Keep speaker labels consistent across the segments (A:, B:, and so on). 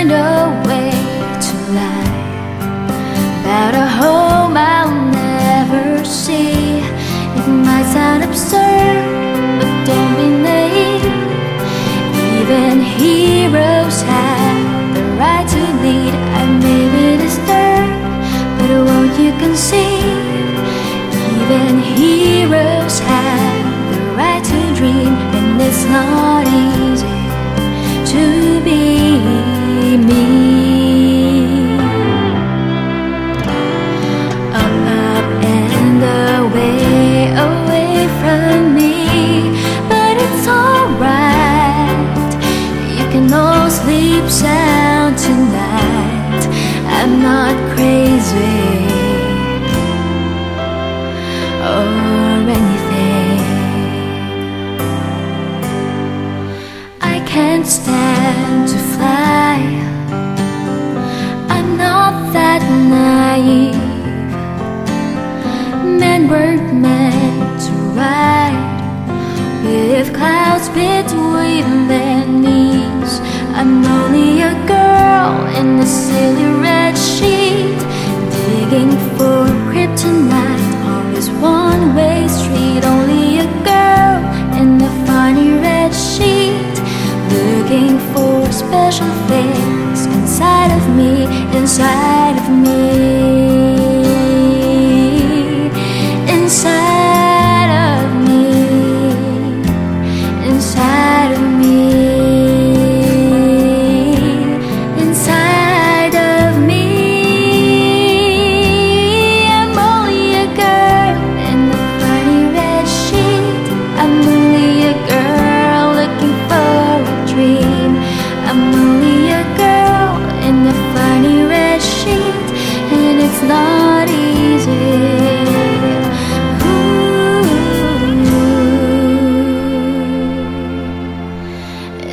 A: find a way to lie about a home I'll never see. It might sound absurd, but don't be naive. Even heroes have the right to lead. I may be disturbed, but won't you concede? Even heroes have the right to dream, and it's not can't stand to fly. I'm not that naive. Men weren't meant to ride with clouds between their knees. I'm only a girl in a silly inside of me. Inside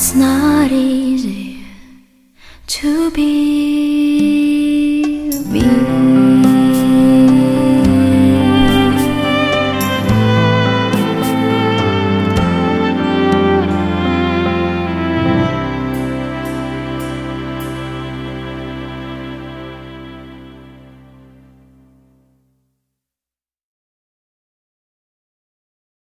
A: It's not easy to be.